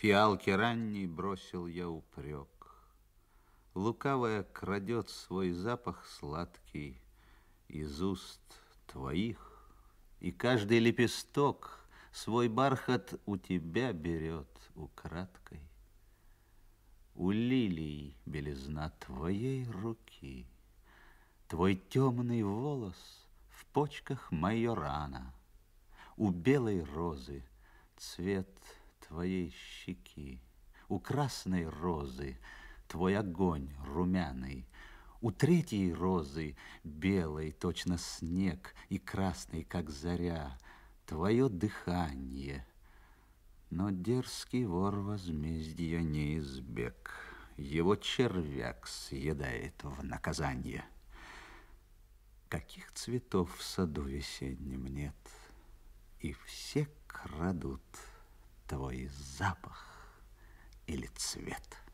Фиалки ранней бросил я упрек. Лукавая крадет свой запах сладкий Из уст твоих, И каждый лепесток свой бархат у тебя берет украдкой. У лилий белизна твоей руки, Твой темный волос в почках майорана, У белой розы цвет твоей щеки, У красной розы твой огонь румяный, У третьей розы белой точно снег И красный, как заря, твое дыхание. Но дерзкий вор возмездия не избег, Его червяк съедает в наказание. Каких цветов в саду весеннем нет, И все крадут твой запах или цвет.